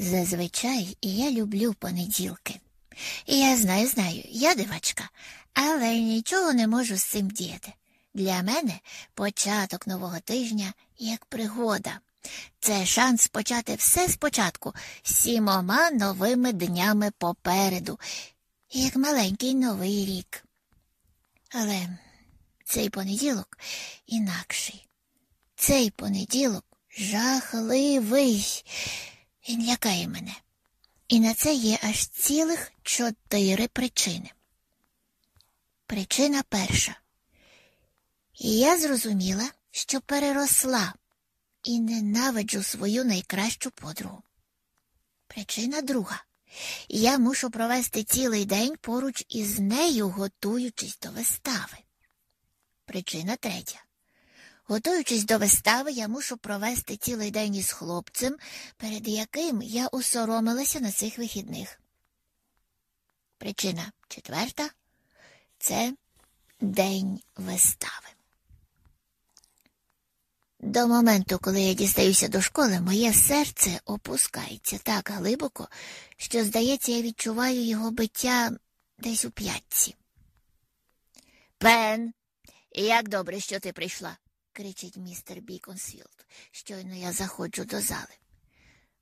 Зазвичай я люблю понеділки. Я знаю, знаю, я дивачка, але нічого не можу з цим діяти. Для мене початок нового тижня як пригода. Це шанс почати все спочатку, сімома новими днями попереду, як маленький новий рік. Але цей понеділок інакший. Цей понеділок жахливий. Він лякає мене. І на це є аж цілих чотири причини. Причина перша. Я зрозуміла, що переросла і ненавиджу свою найкращу подругу. Причина друга. Я мушу провести цілий день поруч із нею, готуючись до вистави. Причина третя. Готуючись до вистави, я мушу провести цілий день із хлопцем, перед яким я усоромилася на цих вихідних. Причина четверта це день вистави. До моменту, коли я дістаюся до школи, моє серце опускається так глибоко, що, здається, я відчуваю його биття десь у п'ятці. Пен, як добре, що ти прийшла, кричить містер Біконсфілд. Щойно я заходжу до зали.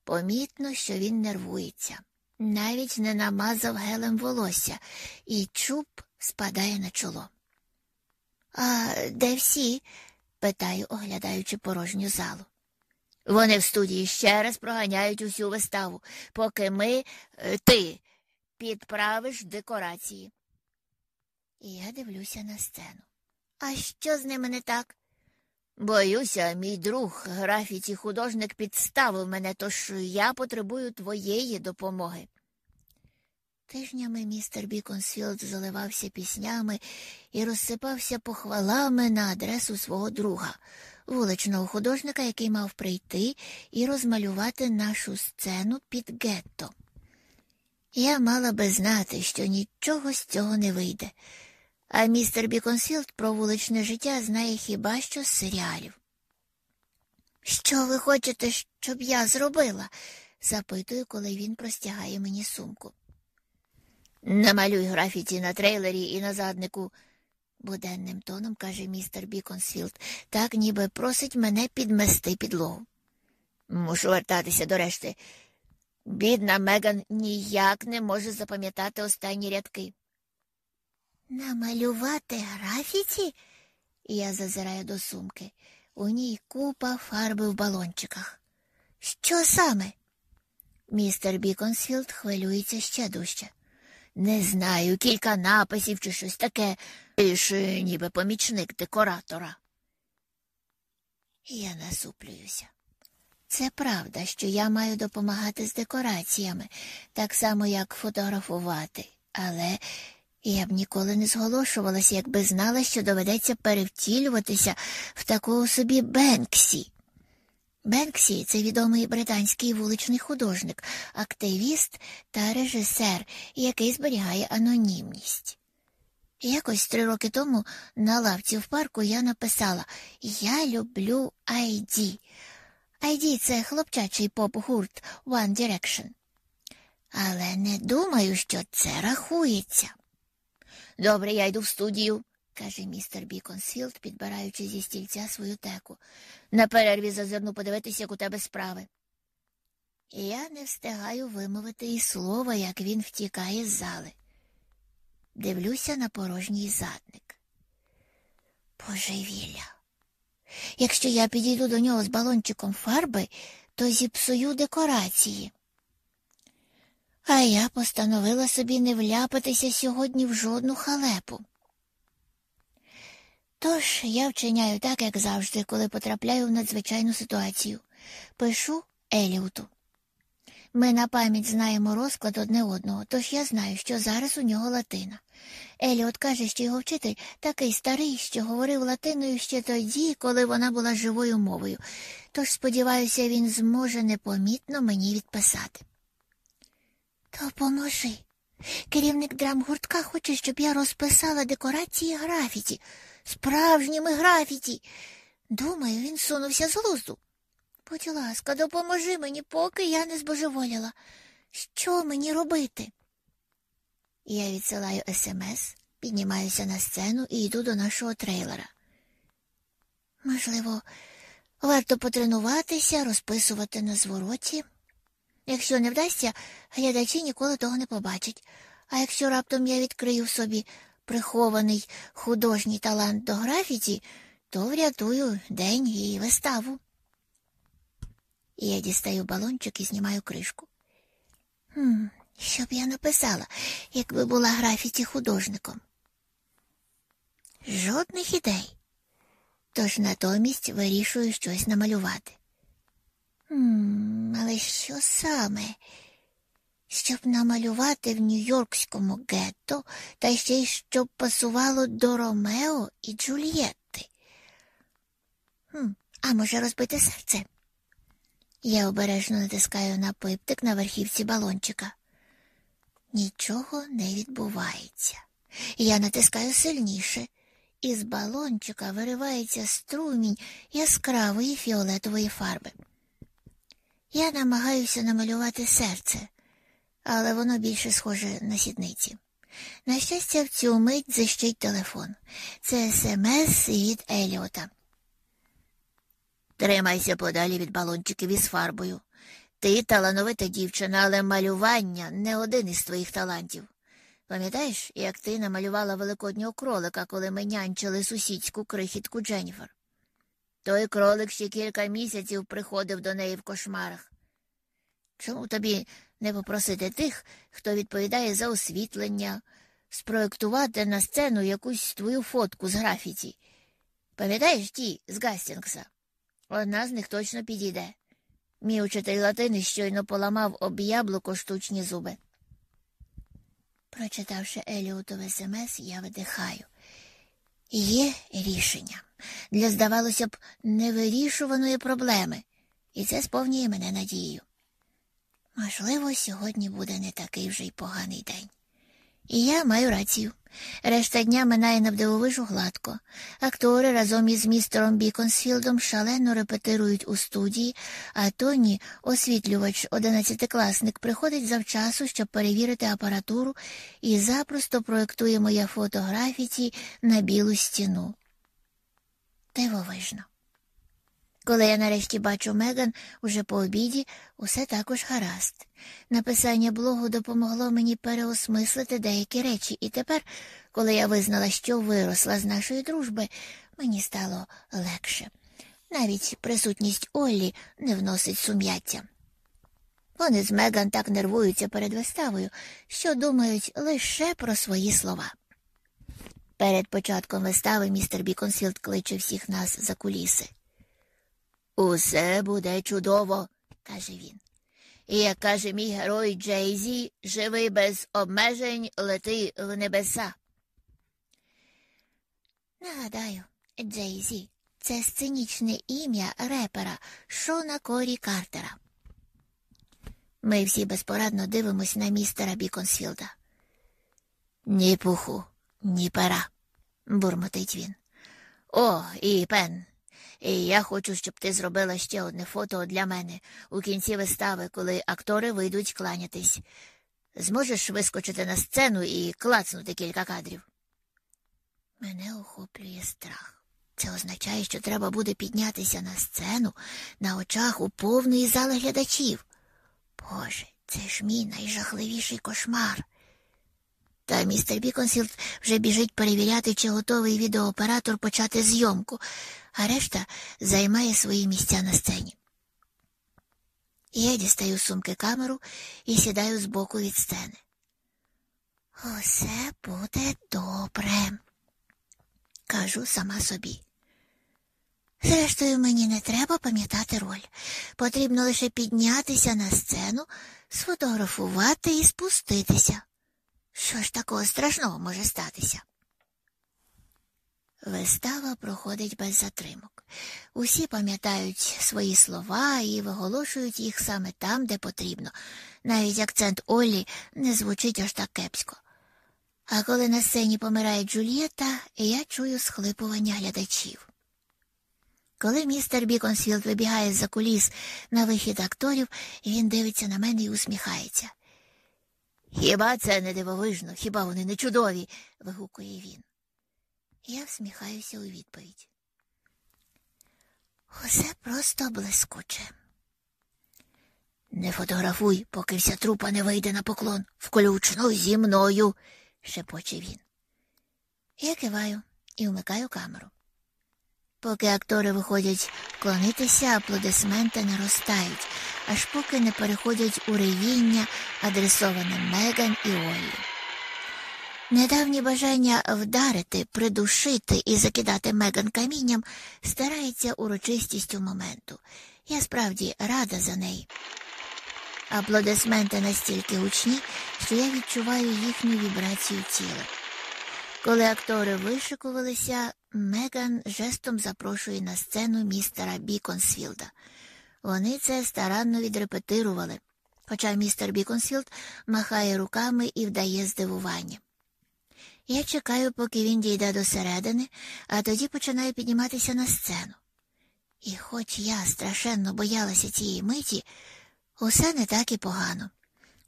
Помітно, що він нервується, навіть не намазав гелем волосся, і чуб спадає на чоло. А де всі? питаю, оглядаючи порожню залу. Вони в студії ще раз проганяють усю виставу, поки ми, е, ти, підправиш декорації. І я дивлюся на сцену. А що з ними не так? Боюся, мій друг, графіті художник, підставив мене, тож я потребую твоєї допомоги. Тижнями містер Біконсфілд заливався піснями і розсипався похвалами на адресу свого друга, вуличного художника, який мав прийти і розмалювати нашу сцену під гетто. Я мала би знати, що нічого з цього не вийде, а містер Біконсфілд про вуличне життя знає хіба що з серіалів. Що ви хочете, щоб я зробила? запитую, коли він простягає мені сумку. Намалюй графіті на трейлері і на заднику, буденним тоном каже містер Біконсфілд, так ніби просить мене підмести підлогу. Мушу вертатися до решти. Бідна Меган ніяк не може запам'ятати останні рядки. Намалювати графіті? Я зазираю до сумки. У ній купа фарби в балончиках. Що саме? Містер Біконсфілд хвилюється ще дужче. Не знаю, кілька написів чи щось таке, Ти ніби помічник декоратора. Я насуплююся. Це правда, що я маю допомагати з декораціями, так само, як фотографувати, але я б ніколи не зголошувалася, якби знала, що доведеться перевтілюватися в такого собі Бенксі. Бенксі це відомий британський вуличний художник, активіст та режисер, який зберігає анонімність. Якось три роки тому на лавці в парку я написала Я люблю 1D. 1D – це хлопчачий поп-гурт One Direction. Але не думаю, що це рахується. Добре, я йду в студію, каже містер Біконсфілд, підбираючи зі стільця свою теку. На перерві зазирну подивитися, як у тебе справи. Я не встигаю вимовити і слова, як він втікає з зали. Дивлюся на порожній задник. Божевілля. Якщо я підійду до нього з балончиком фарби, то зіпсую декорації. А я постановила собі не вляпатися сьогодні в жодну халепу. Тож я вчиняю так, як завжди, коли потрапляю в надзвичайну ситуацію. Пишу Еліуту. Ми на пам'ять знаємо розклад одне одного, тож я знаю, що зараз у нього латина. Еліот каже, що його вчитель такий старий, що говорив латиною ще тоді, коли вона була живою мовою, тож, сподіваюся, він зможе непомітно мені відписати. Допоможи. Керівник драмгуртка хоче, щоб я розписала декорації графіті, справжніми графіті. Думаю, він сунувся з глузду. Будь ласка, допоможи мені, поки я не збожеволіла. Що мені робити? Я відсилаю смс, піднімаюся на сцену і йду до нашого трейлера. Можливо, варто потренуватися, розписувати на звороті. Якщо не вдасться, глядачі ніколи того не побачать. А якщо раптом я відкрию в собі прихований художній талант до графіті, то врятую день і виставу. І я дістаю балончик і знімаю кришку. Хм, Що б я написала, якби була графіті художником? Жодних ідей. Тож натомість вирішую щось намалювати. Хм, Але що саме? Щоб намалювати в Нью-Йоркському гетто, та ще й щоб пасувало до Ромео і Джульєтти. Хм, А може розбити серце? Я обережно натискаю на пиптик на верхівці балончика. Нічого не відбувається. Я натискаю сильніше, і з балончика виривається струмінь яскравої фіолетової фарби. Я намагаюся намалювати серце, але воно більше схоже на сідниці. На щастя, в цю мить зищить телефон. Це смс від Еліота. Тримайся подалі від балончиків із фарбою. Ти талановита дівчина, але малювання не один із твоїх талантів. Пам'ятаєш, як ти намалювала великоднього кролика, коли ми нянчили сусідську крихітку Дженніфер? Той кролик ще кілька місяців приходив до неї в кошмарах. Чому тобі не попросити тих, хто відповідає за освітлення, спроектувати на сцену якусь твою фотку з графіті? Пам'ятаєш ті з Гастінгса? Одна з них точно підійде. Мій учитель латини щойно поламав об яблуко штучні зуби. Прочитавши Еліотове смс, я видихаю. Є рішення для, здавалося б, невирішуваної проблеми, і це сповнює мене надією. Можливо, сьогодні буде не такий вже й поганий день. І я маю рацію. Решта дня минає навдивовижу гладко. Актори разом із містером Біконсфілдом шалено репетирують у студії, а Тоні, освітлювач, одинадцятикласник, приходить завчасу, щоб перевірити апаратуру і запросто проєктує моє фотографіті на білу стіну. Дивовижно. Коли я нарешті бачу Меган уже по обіді, усе також гаразд. Написання блогу допомогло мені переосмислити деякі речі, і тепер, коли я визнала, що виросла з нашої дружби, мені стало легше. Навіть присутність Оллі не вносить сум'яття. Вони з Меган так нервуються перед виставою, що думають лише про свої слова. Перед початком вистави містер Біконсфілд кличе всіх нас за куліси. Усе буде чудово, каже він. І як каже мій герой Джейзі, живий без обмежень лети в небеса. Нагадаю, Джейзі це сценічне ім'я репера Шона Корі Картера. Ми всі безпорадно дивимось на містера Біконсфілда. Ні пуху, ні пера, бурмотить він. О, і пен, і я хочу, щоб ти зробила ще одне фото для мене у кінці вистави, коли актори вийдуть кланятись. Зможеш вискочити на сцену і клацнути кілька кадрів. Мене охоплює страх. Це означає, що треба буде піднятися на сцену на очах у повної зали глядачів. Боже, це ж мій найжахливіший кошмар. Та містер Біконсфілд вже біжить перевіряти, чи готовий відеооператор почати зйомку, а решта займає свої місця на сцені. Я дістаю з сумки камеру і сідаю збоку від сцени. Усе буде добре, кажу сама собі. Зрештою, мені не треба пам'ятати роль. Потрібно лише піднятися на сцену, сфотографувати і спуститися. Що ж такого страшного може статися? Вистава проходить без затримок. Усі пам'ятають свої слова і виголошують їх саме там, де потрібно. Навіть акцент Оллі не звучить аж так кепсько. А коли на сцені помирає Джульєта, я чую схлипування глядачів. Коли містер Біконсфілд вибігає з-за куліс на вихід акторів, він дивиться на мене і усміхається. Хіба це не дивовижно, хіба вони не чудові? вигукує він. Я всміхаюся у відповідь. Усе просто блискуче. Не фотографуй, поки вся трупа не вийде на поклон, включно зі мною, шепоче він. Я киваю і вмикаю камеру. Поки актори виходять вклонитися, аплодисменти наростають, аж поки не переходять у ревіння, адресоване Меган і Оллі. Недавнє бажання вдарити, придушити і закидати Меган камінням старається урочистістю моменту. Я справді рада за неї. Аплодисменти настільки гучні, що я відчуваю їхню вібрацію тілом. Коли актори вишикувалися, Меган жестом запрошує на сцену містера Біконсфілда. Вони це старанно відрепетирували, хоча містер Біконсфілд махає руками і вдає здивування. Я чекаю, поки він дійде до середини, а тоді починаю підніматися на сцену. І хоч я страшенно боялася цієї миті, усе не так і погано.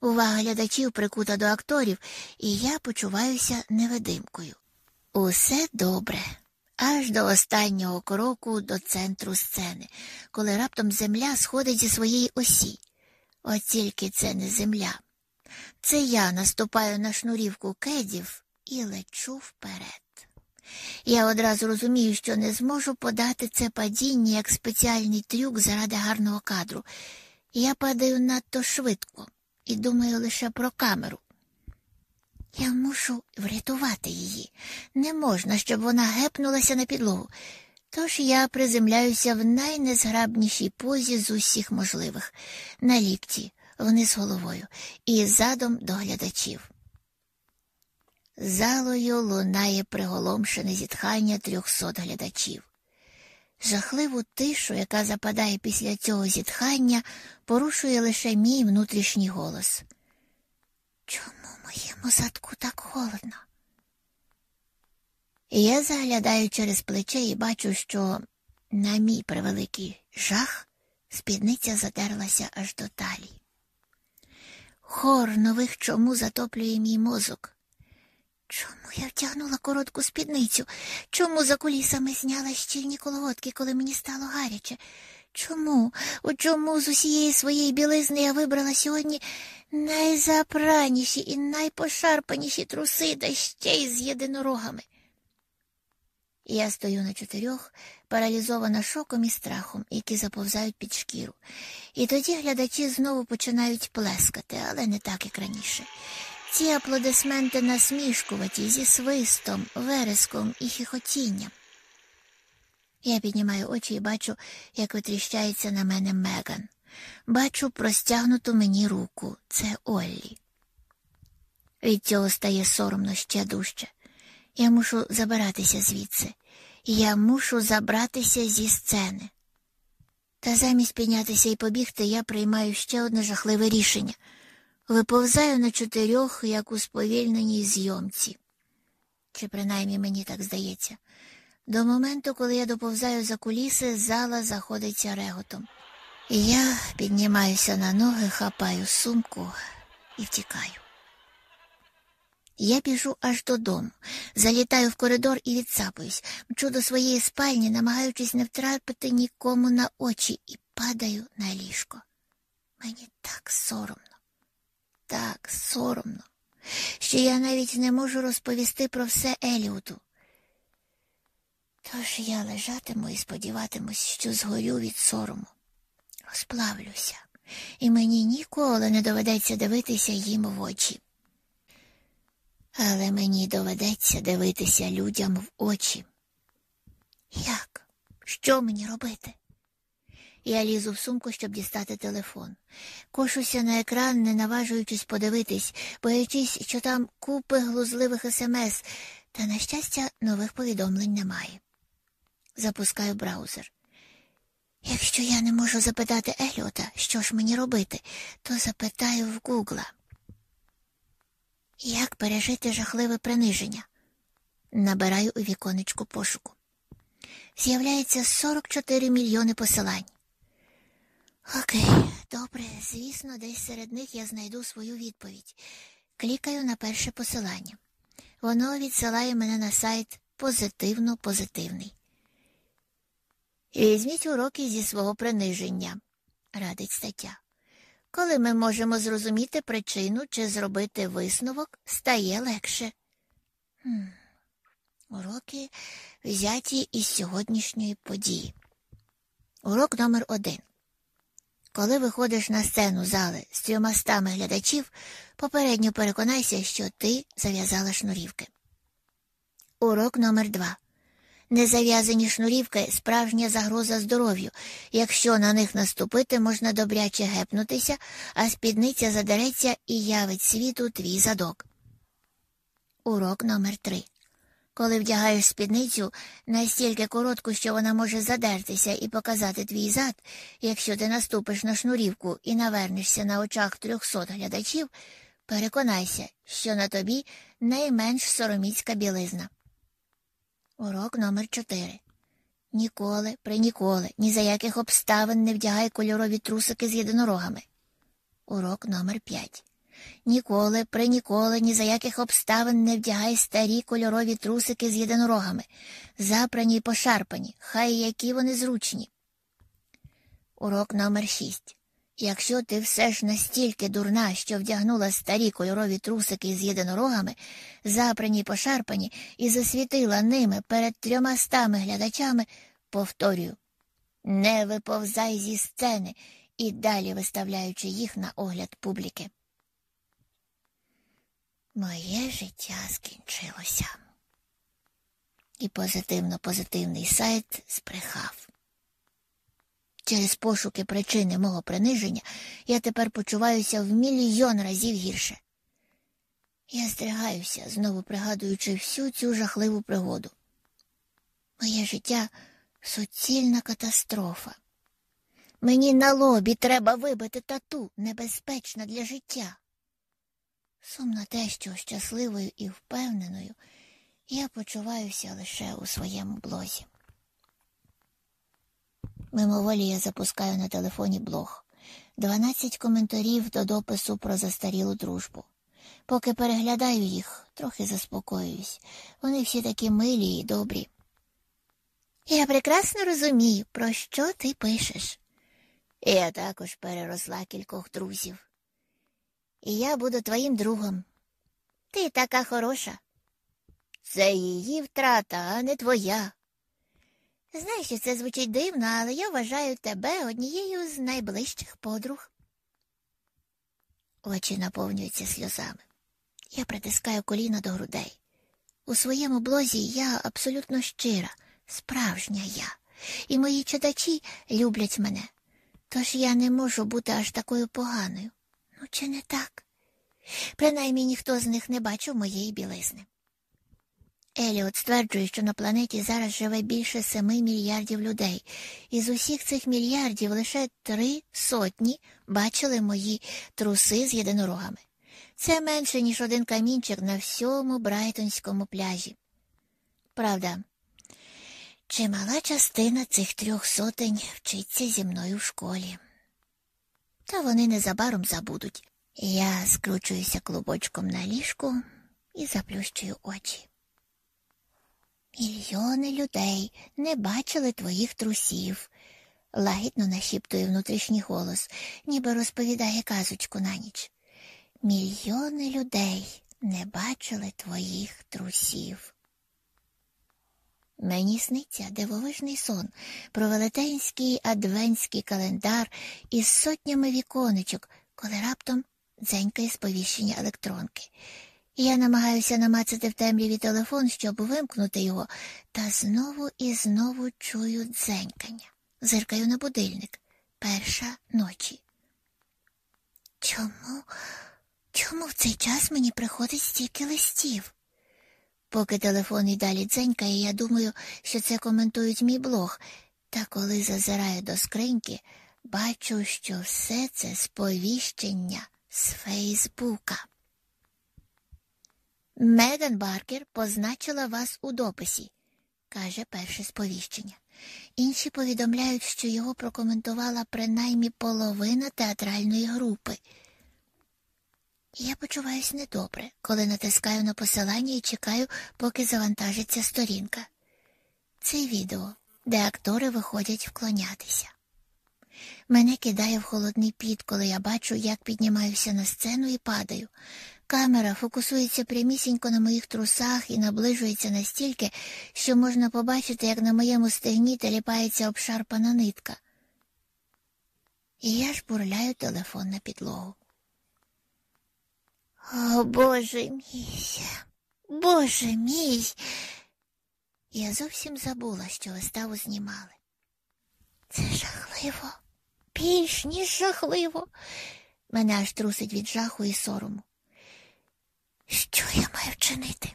Увага глядачів прикута до акторів, і я почуваюся невидимкою. Усе добре, аж до останнього кроку до центру сцени, коли раптом земля сходить зі своєї осі. От тільки це не земля. Це я наступаю на шнурівку кедів і лечу вперед. Я одразу розумію, що не зможу подати це падіння як спеціальний трюк заради гарного кадру. Я падаю надто швидко і думаю лише про камеру. Я мушу врятувати її. Не можна, щоб вона гепнулася на підлогу. Тож я приземляюся в найнезграбнішій позі з усіх можливих, на лікті, вниз головою і задом до глядачів. Залою лунає приголомшене зітхання трьохсот глядачів. Жахливу тишу, яка западає після цього зітхання, порушує лише мій внутрішній голос. Чому моєму задку так холодно? Я заглядаю через плече і бачу, що, на мій превеликий жах, спідниця задерлася аж до талії. Хор нових чому затоплює мій мозок. Чому я втягнула коротку спідницю? Чому за кулісами зняла щільні колготки, коли мені стало гаряче? Чому? У чому з усієї своєї білизни я вибрала сьогодні найзапраніші і найпошарпаніші труси, та ще й з єдинорогами? Я стою на чотирьох, паралізована шоком і страхом, які заповзають під шкіру. І тоді глядачі знову починають плескати, але не так, як раніше. Ці аплодисменти насмішкуваті зі свистом, вереском і хихотінням. Я піднімаю очі і бачу, як витріщається на мене Меган. Бачу простягнуту мені руку це Оллі. Від цього стає соромно ще дужче. Я мушу забиратися звідси. Я мушу забратися зі сцени. Та замість піднятися і побігти я приймаю ще одне жахливе рішення виповзаю на чотирьох, як у сповільненій зйомці. Чи принаймні мені так здається. До моменту, коли я доповзаю за куліси, зала заходиться реготом. Я піднімаюся на ноги, хапаю сумку і втікаю. Я біжу аж додому, залітаю в коридор і відсапуюсь, мчу до своєї спальні, намагаючись не втрапити нікому на очі, і падаю на ліжко. Мені так соромно так соромно, що я навіть не можу розповісти про все Еліоту. Тож я лежатиму і сподіватимусь, що згорю від сорому, розплавлюся, і мені ніколи не доведеться дивитися їм в очі. Але мені доведеться дивитися людям в очі. Як? Що мені робити? Я лізу в сумку, щоб дістати телефон. Кошуся на екран, не наважуючись подивитись, боячись, що там купи глузливих смс, та, на щастя, нових повідомлень немає. Запускаю браузер. Якщо я не можу запитати Еліота, що ж мені робити, то запитаю в Гугла. Як пережити жахливе приниження? Набираю у віконечку пошуку. з'являється 44 мільйони посилань. Окей, добре, звісно, десь серед них я знайду свою відповідь. Клікаю на перше посилання. Воно відсилає мене на сайт позитивно-позитивний. Візьміть уроки зі свого приниження, радить стаття. Коли ми можемо зрозуміти причину чи зробити висновок, стає легше. Хм. Уроки взяті із сьогоднішньої події. Урок номер один. Коли виходиш на сцену зали з трьома стами глядачів, попередньо переконайся, що ти зав'язала шнурівки. Урок номер два. Незав'язані шнурівки справжня загроза здоров'ю. Якщо на них наступити, можна добряче гепнутися, а спідниця задереться і явить світу твій задок. Урок номер три. Коли вдягаєш спідницю настільки коротку, що вона може задертися і показати твій зад, якщо ти наступиш на шнурівку і навернешся на очах трьохсот глядачів, переконайся, що на тобі найменш сороміцька білизна. Урок номер 4 Ніколи, при ніколи, ні за яких обставин не вдягай кольорові трусики з єдинорогами. Урок номер 5 Ніколи, при ніколи, ні за яких обставин не вдягай старі кольорові трусики з єдинорогами, запрані й пошарпані, хай які вони зручні. Урок номер 6 Якщо ти все ж настільки дурна, що вдягнула старі кольорові трусики з єдинорогами, запрані пошарпані, і засвітила ними перед трьома стами глядачами, повторюю не виповзай зі сцени і далі виставляючи їх на огляд публіки. Моє життя скінчилося. І позитивно позитивний сайт збрехав. Через пошуки причини мого приниження я тепер почуваюся в мільйон разів гірше. Я здригаюся, знову пригадуючи всю цю жахливу пригоду. Моє життя суцільна катастрофа. Мені на лобі треба вибити тату, небезпечна для життя. Сумно те, що щасливою і впевненою я почуваюся лише у своєму блозі. Мимоволі я запускаю на телефоні блог. Дванадцять коментарів до допису про застарілу дружбу. Поки переглядаю їх, трохи заспокоююсь. Вони всі такі милі і добрі. Я прекрасно розумію, про що ти пишеш. Я також переросла кількох друзів. І я буду твоїм другом. Ти така хороша. Це її втрата, а не твоя. Знаєш, що це звучить дивно, але я вважаю тебе однією з найближчих подруг. Очі наповнюються сльозами. Я притискаю коліна до грудей. У своєму блозі я абсолютно щира, справжня я, і мої читачі люблять мене. Тож я не можу бути аж такою поганою. Ну, чи не так? Принаймні ніхто з них не бачив моєї білизни. Еліот стверджує, що на планеті зараз живе більше семи мільярдів людей, і з усіх цих мільярдів лише три сотні бачили мої труси з єдинорогами. Це менше, ніж один камінчик на всьому Брайтонському пляжі. Правда, чимала частина цих трьох сотень вчиться зі мною в школі. Та вони незабаром забудуть. Я скручуюся клубочком на ліжку і заплющую очі. Мільйони людей не бачили твоїх трусів, лагідно нашіптує внутрішній голос, ніби розповідає казочку на ніч. Мільйони людей не бачили твоїх трусів. Мені сниться дивовижний сон про велетенський адвентський календар із сотнями віконечок, коли раптом дзенькає сповіщення електронки. Я намагаюся намацати в темряві телефон, щоб вимкнути його, та знову і знову чую дзенькання. Зиркаю на будильник. Перша ночі. Чому? Чому в цей час мені приходить стільки листів? Поки телефон і далі дзенькає, я думаю, що це коментують мій блог, та коли зазираю до скриньки, бачу, що все це сповіщення з Фейсбука. Меган Баркер позначила вас у дописі. каже перше сповіщення. Інші повідомляють, що його прокоментувала принаймні половина театральної групи. Я почуваюся недобре, коли натискаю на посилання і чекаю, поки завантажиться сторінка. Це відео, де актори виходять вклонятися. Мене кидає в холодний піт, коли я бачу, як піднімаюся на сцену і падаю. Камера фокусується прямісінько на моїх трусах і наближується настільки, що можна побачити, як на моєму стегні теліпається обшарпана нитка. І я ж бурляю телефон на підлогу. О, Боже мій, Боже мій. Я зовсім забула, що виставу знімали. Це жахливо, більш ніж жахливо. Мене аж трусить від жаху і сорому. Що я маю вчинити?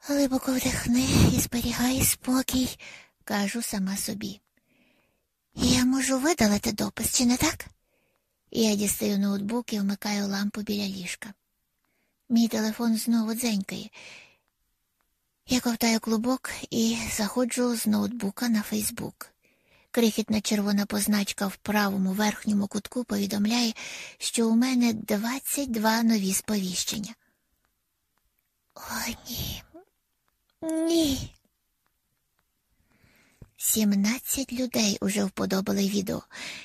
Глибоко вдихни і зберігай спокій, кажу сама собі. Я можу видалити допис, чи не так? Я дістаю ноутбук і вмикаю лампу біля ліжка. Мій телефон знову дзенькає. Я ковтаю клубок і заходжу з ноутбука на Фейсбук. Крихітна червона позначка в правому верхньому кутку повідомляє, що у мене 22 нові сповіщення. О, ні. Ні. 17 людей уже вподобали відео.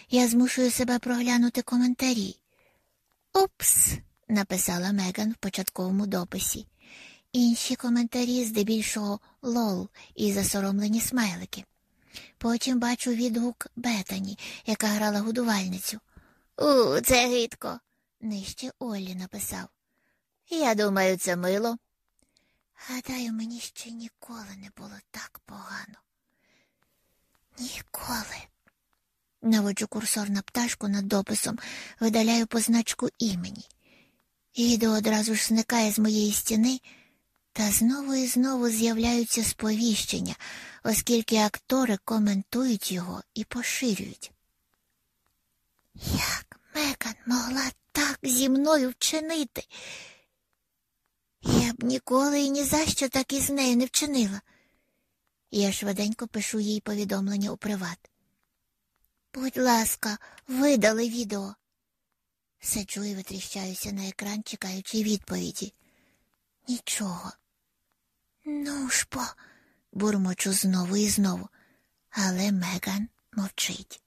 Я змушую себе проглянути коментарі. Упс, написала Меган в початковому дописі. Інші коментарі здебільшого лол і засоромлені смайлики. Потім бачу відгук Бетані, яка грала годувальницю. У, це гидко. Нижче Оллі написав. Я думаю, це мило. Гадаю, мені ще ніколи не було так погано. Ніколи. Наводжу курсор на пташку над дописом, видаляю позначку імені. Відео одразу ж зникає з моєї стіни, та знову і знову з'являються сповіщення, оскільки актори коментують його і поширюють. Як Меган могла так зі мною вчинити? Я б ніколи і ні за що так із нею не вчинила. Я швиденько пишу їй повідомлення у приват. Будь ласка, видали відео. Сиджу і витріщаюся на екран, чекаючи відповіді. Нічого. Ну ж бо, бурмочу знову і знову, але Меган мовчить.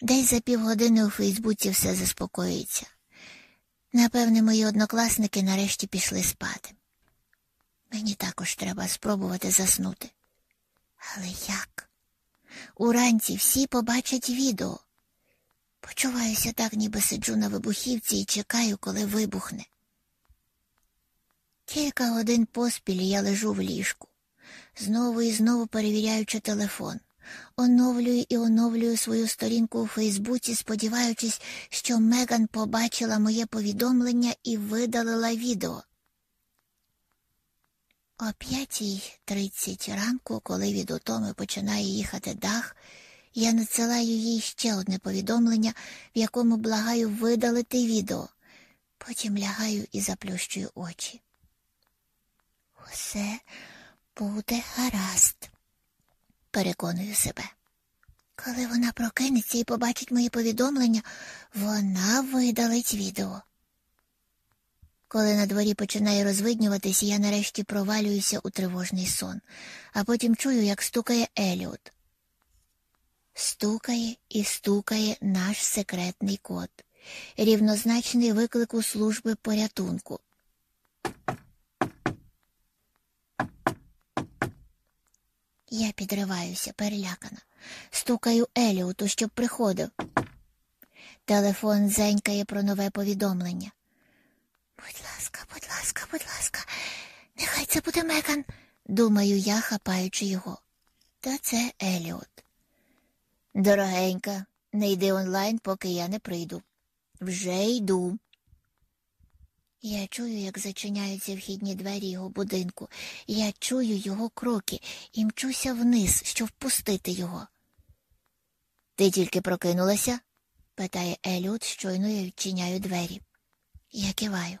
Десь за півгодини у Фейсбуці все заспокоїться. Напевне, мої однокласники нарешті пішли спати. Мені також треба спробувати заснути. Але як? Уранці всі побачать відео. Почуваюся так, ніби сиджу на вибухівці і чекаю, коли вибухне. Кілька годин поспіль я лежу в ліжку, знову і знову перевіряючи телефон, оновлюю і оновлюю свою сторінку у Фейсбуці, сподіваючись, що Меган побачила моє повідомлення і видалила відео. О 5.30 ранку, коли від утоми починає їхати дах, я надсилаю їй ще одне повідомлення, в якому благаю видалити відео. Потім лягаю і заплющую очі. Усе буде гаразд, переконую себе. Коли вона прокинеться і побачить мої повідомлення, вона видалить відео. Коли на дворі починає розвиднюватись, я нарешті провалююся у тривожний сон, а потім чую, як стукає Еліот. Стукає і стукає наш секретний код, рівнозначний виклику служби порятунку. Я підриваюся, перелякана, стукаю Еліоту, щоб приходив. Телефон зенькає про нове повідомлення. Будь ласка, будь ласка, будь ласка, нехай це буде Меган, думаю я, хапаючи його. Та це Еліот. Дорогенька, не йди онлайн, поки я не прийду. Вже йду. Я чую, як зачиняються вхідні двері його будинку. Я чую його кроки і мчуся вниз, щоб впустити його. Ти тільки прокинулася? питає Еліот, щойно я відчиняю двері. Я киваю.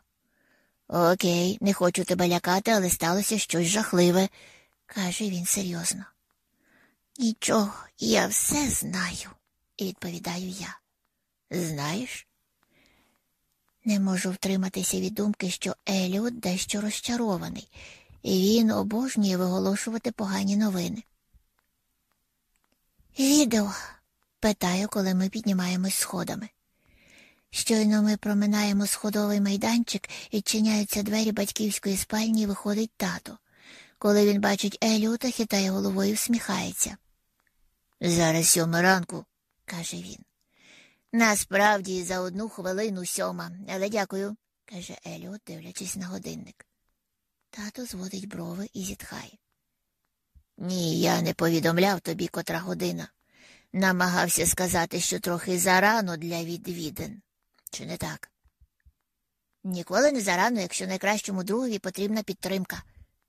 Окей, не хочу тебе лякати, але сталося щось жахливе, каже він серйозно. Нічого, я все знаю, відповідаю я. Знаєш? Не можу втриматися від думки, що Еліот дещо розчарований, і він обожнює виголошувати погані новини. Відео, питаю, коли ми піднімаємось сходами. Щойно ми проминаємо сходовий майданчик, відчиняються двері батьківської спальні і виходить тато. Коли він бачить Еліота, хитає головою і всміхається. Зараз сьома ранку, каже він. Насправді за одну хвилину сьома, але дякую, каже Еліот, дивлячись на годинник. Тато зводить брови і зітхає. Ні, я не повідомляв тобі котра година. Намагався сказати, що трохи зарано для відвідин. Чи не так? Ніколи не зарано, якщо найкращому другові потрібна підтримка,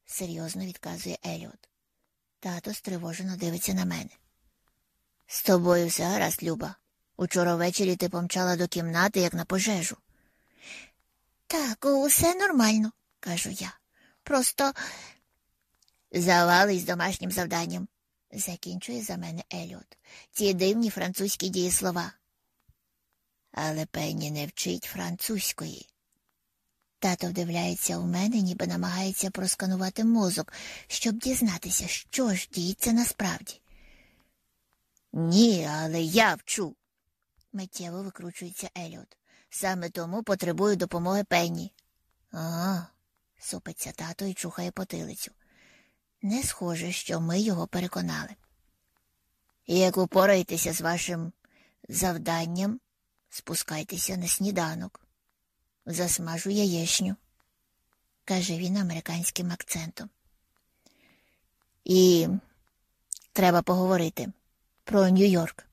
серйозно відказує Еліот. Тато стривожено дивиться на мене. З тобою все гаразд, Люба. Учора ввечері ти помчала до кімнати, як на пожежу. Так, усе нормально, кажу я. Просто завали з домашнім завданням, закінчує за мене Еліот. Ці дивні французькі дієслова. Але Пенні не вчить французької. Тато вдивляється у мене, ніби намагається просканувати мозок, щоб дізнатися, що ж діється насправді. Ні, але я вчу. Миттєво викручується Еліот. Саме тому потребую допомоги Пенні. А, супиться тато і чухає потилицю. Не схоже, що ми його переконали. Як упораєтеся з вашим завданням, спускайтеся на сніданок, засмажу яєчню, каже він американським акцентом. І треба поговорити про Нью-Йорк.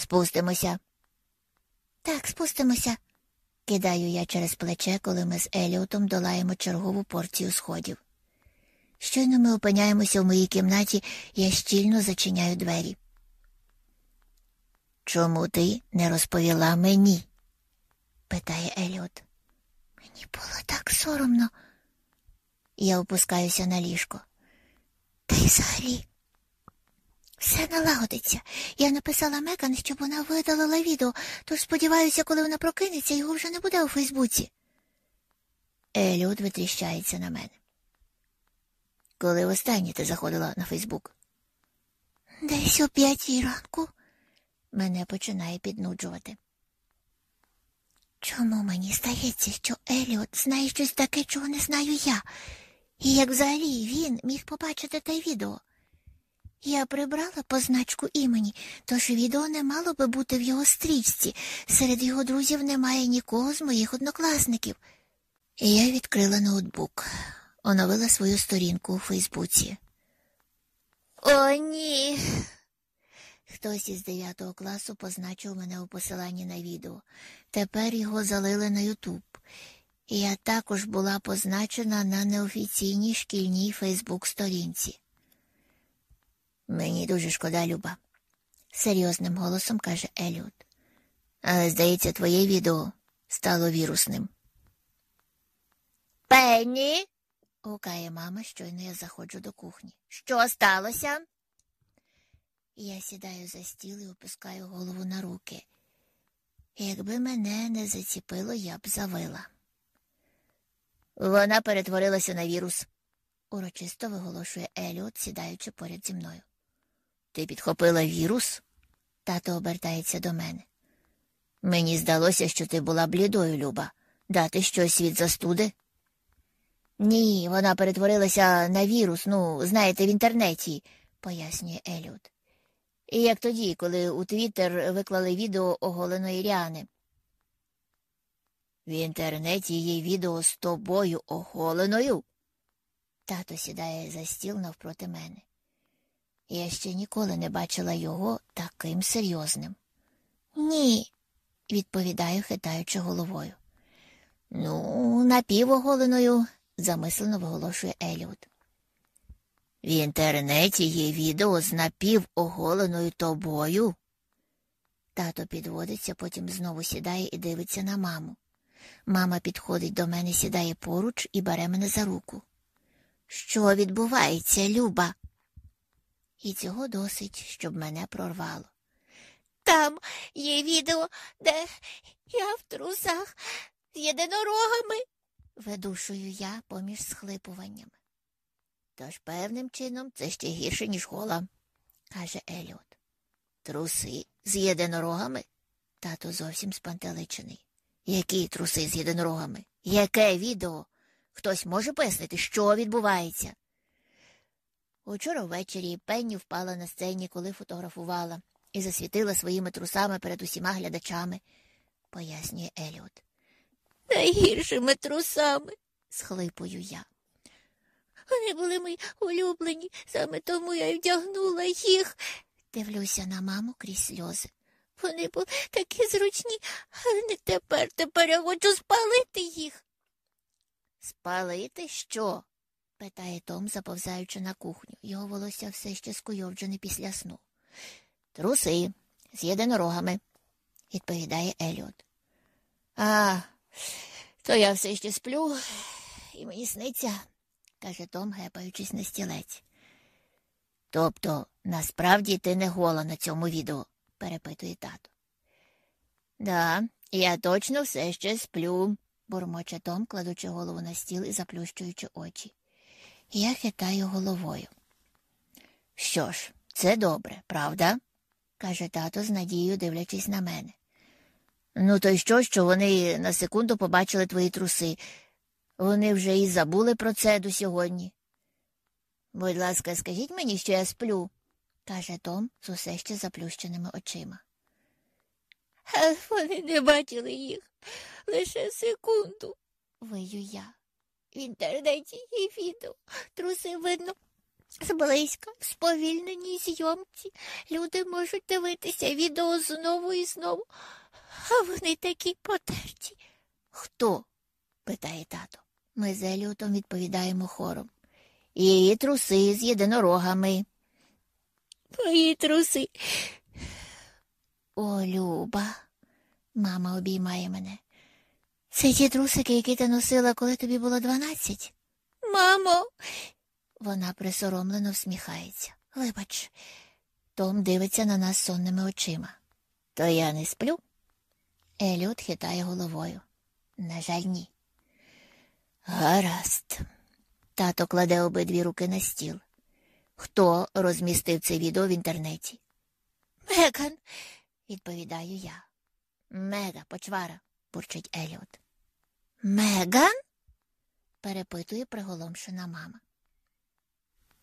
Спустимося. Так, спустимося, кидаю я через плече, коли ми з Еліотом долаємо чергову порцію сходів. Щойно ми опиняємося в моїй кімнаті, я щільно зачиняю двері. Чому ти не розповіла мені? питає Еліот. Мені було так соромно. Я опускаюся на ліжко. Й взагалі. Все налагодиться. Я написала Меган, щоб вона видалила відео, тож сподіваюся, коли вона прокинеться, його вже не буде у Фейсбуці. Еліот витріщається на мене. Коли востаннє ти заходила на Фейсбук? Десь о п'ятій ранку мене починає піднуджувати. Чому мені здається, що Еліот знає щось таке, чого не знаю я, і як взагалі він міг побачити те відео? Я прибрала позначку імені, тож відео не мало би бути в його стрічці. Серед його друзів немає нікого з моїх однокласників. І я відкрила ноутбук, оновила свою сторінку у Фейсбуці. О, ні. Хтось із 9 класу позначив мене у посиланні на відео. Тепер його залили на Ютуб. Я також була позначена на неофіційній шкільній Фейсбук-сторінці. Мені дуже шкода, Люба, серйозним голосом каже Еліот. Але, здається, твоє відео стало вірусним. Пенні. гукає мама, щойно я заходжу до кухні. Що сталося? Я сідаю за стіл і опускаю голову на руки. Якби мене не заціпило, я б завила. Вона перетворилася на вірус, урочисто виголошує Еліот, сідаючи поряд зі мною. Ти підхопила вірус? Тато обертається до мене. Мені здалося, що ти була блідою, Люба. Дати щось від застуди? Ні, вона перетворилася на вірус, ну, знаєте, в інтернеті, пояснює Еліот. І як тоді, коли у Твіттер виклали відео оголеної Ріани. В інтернеті є відео з тобою оголеною. Тато сідає за стіл навпроти мене. Я ще ніколи не бачила його таким серйозним. Ні, відповідаю, хитаючи головою. Ну, напівоголеною, замислено виголошує Еліот. В інтернеті є відео з напівоголеною тобою. Тато підводиться, потім знову сідає і дивиться на маму. Мама підходить до мене, сідає поруч і бере мене за руку. Що відбувається, Люба? І цього досить, щоб мене прорвало. Там є відео, де я в трусах з єдинорогами, видушую я поміж схлипуваннями. Тож певним чином це ще гірше, ніж гола, каже Еліот. Труси з єдинорогами? Тато зовсім спантеличений. Які труси з єдинорогами? Яке відео? Хтось може пояснити, що відбувається? Учора ввечері Пенні впала на сцені, коли фотографувала, і засвітила своїми трусами перед усіма глядачами, пояснює Еліот. Найгіршими трусами, схлипую я. Вони були мої улюблені, саме тому я й вдягнула їх. Дивлюся на маму крізь сльози. Вони були такі зручні, а не тепер, тепер я хочу спалити їх. Спалити що? Питає Том, заповзаючи на кухню. Його волосся все ще скуйовджене після сну. Труси з єдинорогами, відповідає Еліот. А, то я все ще сплю, і мені сниться, каже Том, гепаючись на стілець. Тобто, насправді ти не гола на цьому відео, перепитує тато. Да, я точно все ще сплю, бурмоче Том, кладучи голову на стіл і заплющуючи очі. Я хитаю головою. Що ж, це добре, правда? каже тато з надією дивлячись на мене. Ну, то й що, що вони на секунду побачили твої труси. Вони вже і забули про це до сьогодні. Будь ласка, скажіть мені, що я сплю, каже Том з усе ще заплющеними очима. Вони не бачили їх лише секунду, вию я. В інтернеті є відео. Труси видно зблизька, сповільненій зйомці. Люди можуть дивитися відео знову і знову, а вони такі потерті. Хто? питає тато. Ми з Еліотом відповідаємо хором. Її труси з єдинорогами. Мої труси. О, Люба, мама обіймає мене. Це ті трусики, які ти носила, коли тобі було дванадцять? Мамо. Вона присоромлено всміхається. Вибач, Том дивиться на нас сонними очима. То я не сплю. Еліот хитає головою. На жаль, ні. Гаразд. Тато кладе обидві руки на стіл. Хто розмістив це відео в інтернеті? Меган, відповідаю я. Мега, почвара, бурчить Еліот. Меган? перепитує приголомшена мама.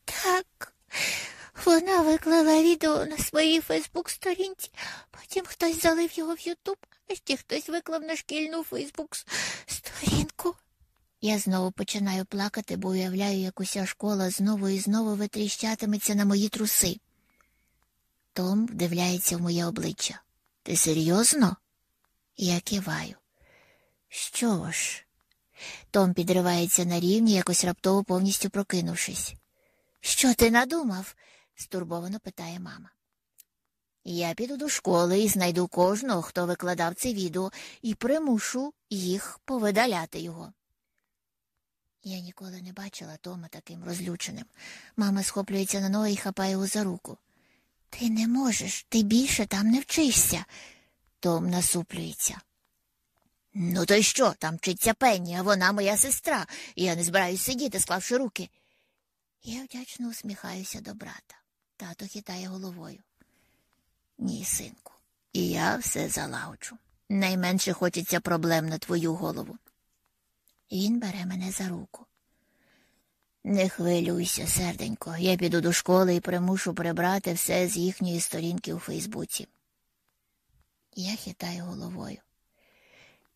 Так, вона виклала відео на своїй Фейсбук-сторінці, потім хтось залив його в Ютуб, а ще хтось виклав на шкільну Фейсбук-сторінку. Я знову починаю плакати, бо уявляю, як уся школа знову і знову витріщатиметься на мої труси. Том вдивляється в моє обличчя. Ти серйозно? Я киваю. Що ж? Том підривається на рівні, якось раптово повністю прокинувшись. Що ти надумав? стурбовано питає мама. Я піду до школи і знайду кожного, хто викладав це відео, і примушу їх повидаляти його. Я ніколи не бачила Тома таким розлюченим. Мама схоплюється на ноги і хапає його за руку. Ти не можеш, ти більше там не вчишся. Том насуплюється. Ну, то й що? Там вчиться Пенні, а вона моя сестра, і я не збираюсь сидіти, склавши руки. Я вдячно усміхаюся до брата. Тато хитає головою. Ні, синку, і я все залагоджу. Найменше хочеться проблем на твою голову. Він бере мене за руку. Не хвилюйся, серденько, я піду до школи і примушу прибрати все з їхньої сторінки у Фейсбуці. Я хитаю головою.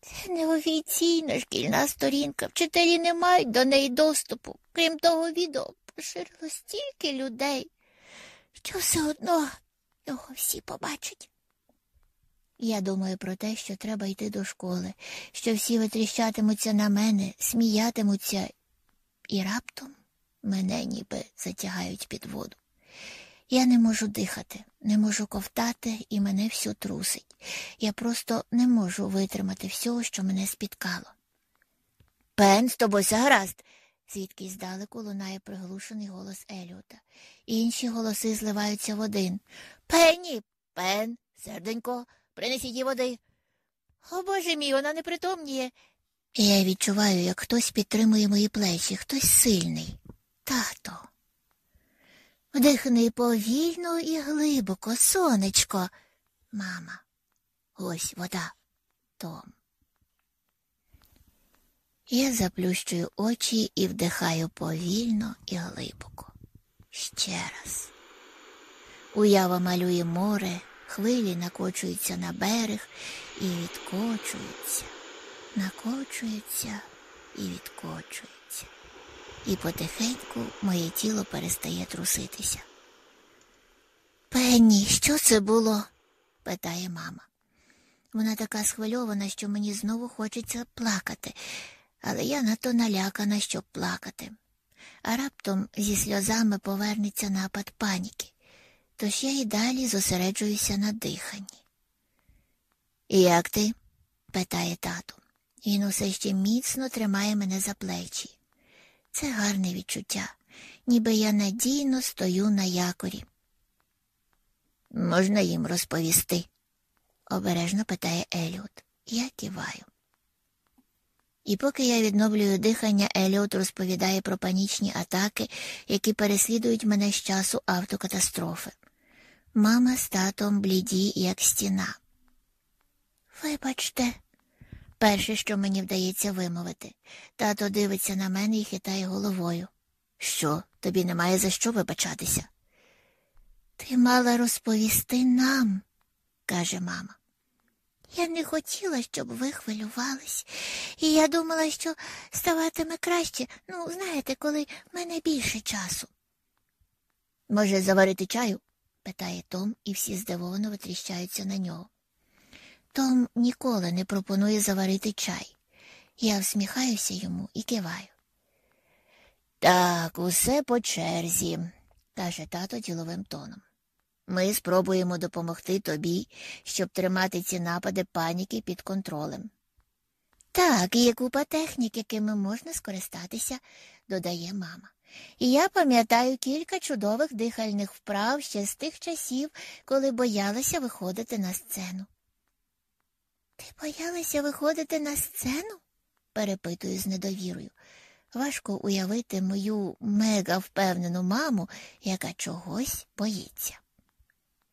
Це неофіційна шкільна сторінка. Вчителі не мають до неї доступу. Крім того, відео поширило стільки людей, що все одно його всі побачать. Я думаю про те, що треба йти до школи, що всі витріщатимуться на мене, сміятимуться, і раптом мене ніби затягають під воду. Я не можу дихати, не можу ковтати, і мене всю трусить. Я просто не можу витримати всього, що мене спіткало. Пен, з тобою все гаразд, звідки здалеку лунає приглушений голос Еліота. Інші голоси зливаються в один. Пенні, пен, серденько, принесіть їй води. О Боже мій, вона не притомніє. Я відчуваю, як хтось підтримує мої плечі, хтось сильний. Тато. Вдихни повільно і глибоко, сонечко. Мама, ось вода, Том. Я заплющую очі і вдихаю повільно і глибоко. Ще раз. Уява малює море, хвилі накочуються на берег і відкочуються, накочуються і відкочуються. І потихеньку моє тіло перестає труситися. Пенні, що це було? питає мама. Вона така схвильована, що мені знову хочеться плакати, але я надто налякана, щоб плакати. А раптом зі сльозами повернеться напад паніки, тож я й далі зосереджуюся на диханні. Як ти? питає тато. Він усе ще міцно тримає мене за плечі. Це гарне відчуття, ніби я надійно стою на якорі. Можна їм розповісти? обережно питає Еліот. Я киваю. І поки я відновлюю дихання, Еліот розповідає про панічні атаки, які переслідують мене з часу автокатастрофи. Мама з татом бліді, як стіна. Вибачте, перше, що мені вдається вимовити, тато дивиться на мене і хитає головою. Що, тобі немає за що вибачатися? Ти мала розповісти нам, каже мама. Я не хотіла, щоб ви хвилювались, і я думала, що ставатиме краще, ну, знаєте, коли в мене більше часу. Може, заварити чаю? питає Том, і всі здивовано витріщаються на нього. Том ніколи не пропонує заварити чай. Я всміхаюся йому і киваю. Так, усе по черзі, каже тато діловим тоном. Ми спробуємо допомогти тобі, щоб тримати ці напади паніки під контролем. Так, є купа технік, якими можна скористатися, додає мама. І я пам'ятаю кілька чудових дихальних вправ ще з тих часів, коли боялася виходити на сцену. Ти боялася виходити на сцену? перепитую з недовірою. Важко уявити мою мега впевнену маму, яка чогось боїться.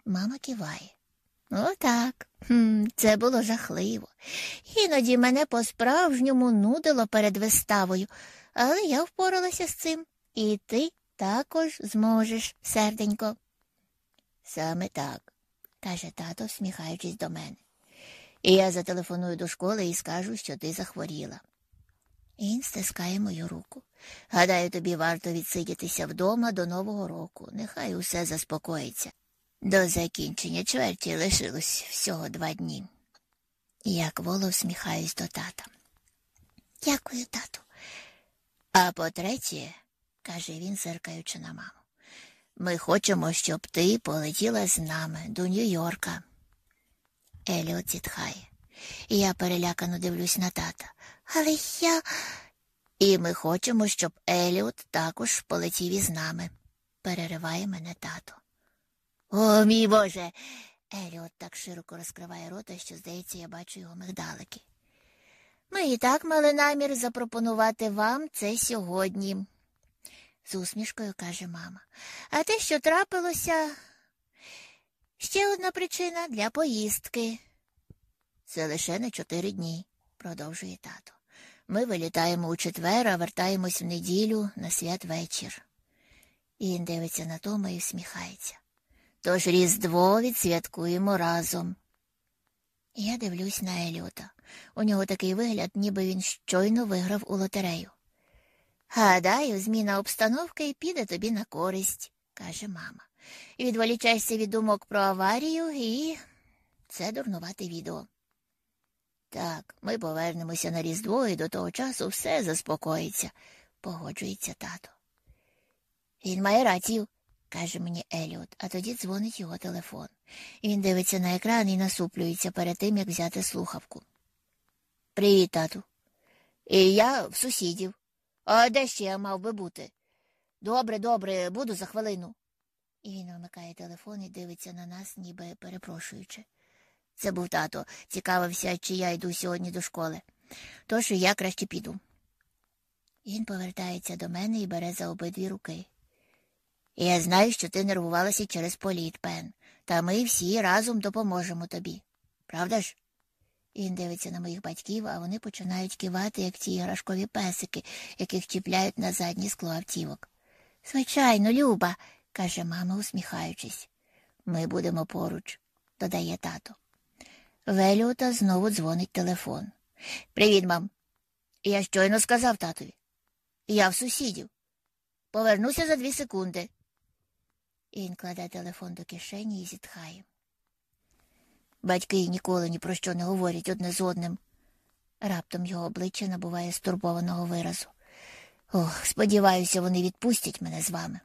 Мама киває. Отак. Це було жахливо. Іноді мене по-справжньому нудило перед виставою, але я впоралася з цим. І ти також зможеш, серденько. Саме так, каже тато, всміхаючись до мене. І я зателефоную до школи і скажу, що ти захворіла. Він стискає мою руку. Гадаю, тобі варто відсидітися вдома до Нового року. Нехай усе заспокоїться. До закінчення чверті лишилось всього два дні. Як воло всміхаюсь до тата. Дякую, тату. А по-третє, каже він, зеркаючи на маму, ми хочемо, щоб ти полетіла з нами до Нью-Йорка. Еліот зітхає. Я перелякано дивлюсь на тата. Але я. І ми хочемо, щоб Еліот також полетів із нами, перериває мене тато. О, мій Боже. Еліот так широко розкриває рота, що, здається, я бачу його мигдалики. Ми і так мали намір запропонувати вам це сьогодні, з усмішкою каже мама. А те, що трапилося, ще одна причина для поїздки. Це лише на чотири дні, продовжує тато. Ми вилітаємо у четвер, а вертаємось в неділю на святвечір. І він дивиться на Тома і всміхається. Тож Різдво відсвяткуємо разом. Я дивлюсь на Еліота. У нього такий вигляд, ніби він щойно виграв у лотерею. Гадаю, зміна обстановки піде тобі на користь, каже мама. Відволічайся від думок про аварію і це дурнувати відео. Так, ми повернемося на Різдво і до того часу все заспокоїться, погоджується тато. Він має рацію, каже мені Еліот, а тоді дзвонить його телефон. Він дивиться на екран і насуплюється перед тим, як взяти слухавку. Привіт, тату. І я в сусідів. А де ще я мав би бути? Добре, добре, буду за хвилину. І він вимикає телефон і дивиться на нас, ніби перепрошуючи. Це був тато, цікавився, чи я йду сьогодні до школи. Тож я краще піду. Він повертається до мене і бере за обидві руки. Я знаю, що ти нервувалася через політ, Пен, та ми всі разом допоможемо тобі. Правда ж? Він дивиться на моїх батьків, а вони починають кивати, як ті іграшкові песики, яких чіпляють на заднє скло автівок. Звичайно, Люба, каже мама, усміхаючись. Ми будемо поруч, додає тато. Велюта знову дзвонить телефон. Привіт, мам. Я щойно сказав татові. Я в сусідів. Повернуся за дві секунди. Він кладе телефон до кишені і зітхає. Батьки ніколи ні про що не говорять одне з одним. Раптом його обличчя набуває стурбованого виразу. Ох, сподіваюся, вони відпустять мене з вами.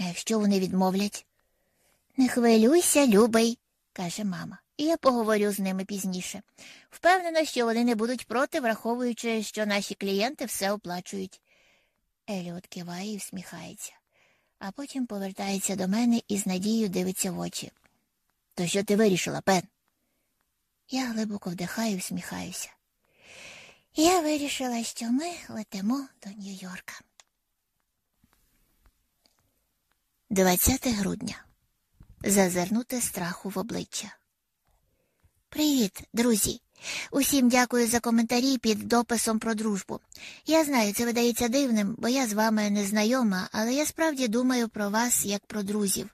А якщо вони відмовлять? Не хвилюйся, любий, каже мама, і я поговорю з ними пізніше. Впевнена, що вони не будуть проти, враховуючи, що наші клієнти все оплачують. Еліот киває і всміхається, а потім повертається до мене і з надією дивиться в очі. То що ти вирішила, Пен? Я глибоко вдихаю і всміхаюся. Я вирішила, що ми летимо до Нью-Йорка. 20 грудня. Зазирнути страху в обличчя. Привіт, друзі! Усім дякую за коментарі під дописом про дружбу. Я знаю, це видається дивним, бо я з вами не знайома, але я справді думаю про вас як про друзів.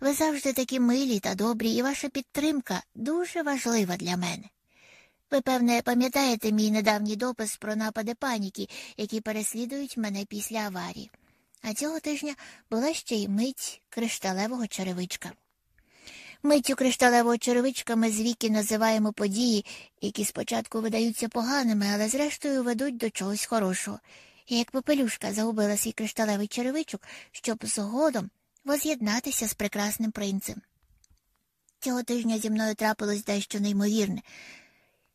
Ви завжди такі милі та добрі, і ваша підтримка дуже важлива для мене. Ви, певне, пам'ятаєте мій недавній допис про напади паніки, які переслідують мене після аварії. А цього тижня була ще й мить кришталевого черевичка. Миттю кришталевого черевичка ми з віки називаємо події, які спочатку видаються поганими, але зрештою ведуть до чогось хорошого. І як попелюшка загубила свій кришталевий черевичок, щоб згодом воз'єднатися з прекрасним принцем. Цього тижня зі мною трапилось дещо неймовірне,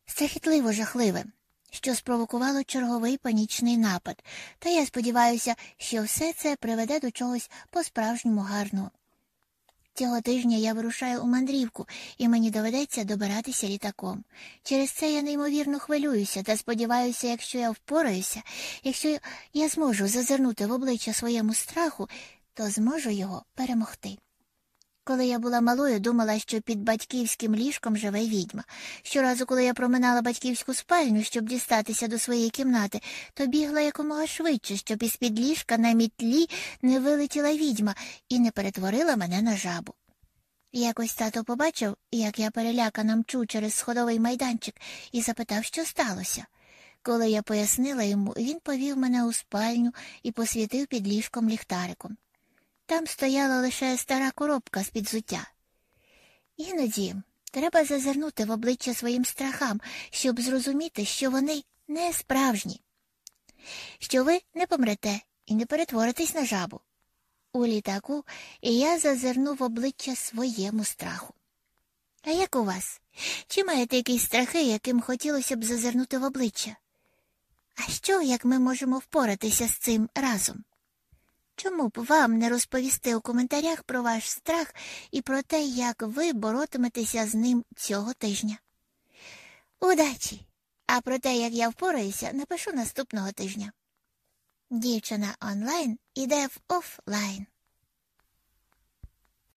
страхітливо жахливе, що спровокувало черговий панічний напад, та я сподіваюся, що все це приведе до чогось по-справжньому гарного. Цього тижня я вирушаю у мандрівку, і мені доведеться добиратися літаком. Через це я неймовірно хвилююся та сподіваюся, якщо я впораюся, якщо я зможу зазирнути в обличчя своєму страху, то зможу його перемогти. Коли я була малою, думала, що під батьківським ліжком живе відьма. Щоразу, коли я проминала батьківську спальню, щоб дістатися до своєї кімнати, то бігла якомога швидше, щоб із під ліжка на мітлі не вилетіла відьма і не перетворила мене на жабу. Якось тато побачив, як я перелякана мчу через сходовий майданчик, і запитав, що сталося. Коли я пояснила йому, він повів мене у спальню і посвітив під ліжком ліхтариком. Там стояла лише стара коробка з під зуття. Іноді треба зазирнути в обличчя своїм страхам, щоб зрозуміти, що вони не справжні, що ви не помрете і не перетворитесь на жабу. У літаку і я зазирну в обличчя своєму страху. А як у вас? Чи маєте якісь страхи, яким хотілося б зазирнути в обличчя? А що, як ми можемо впоратися з цим разом? Чому б вам не розповісти у коментарях про ваш страх і про те, як ви боротиметеся з ним цього тижня? Удачі! А про те, як я впораюся, напишу наступного тижня. Дівчина онлайн іде в офлайн.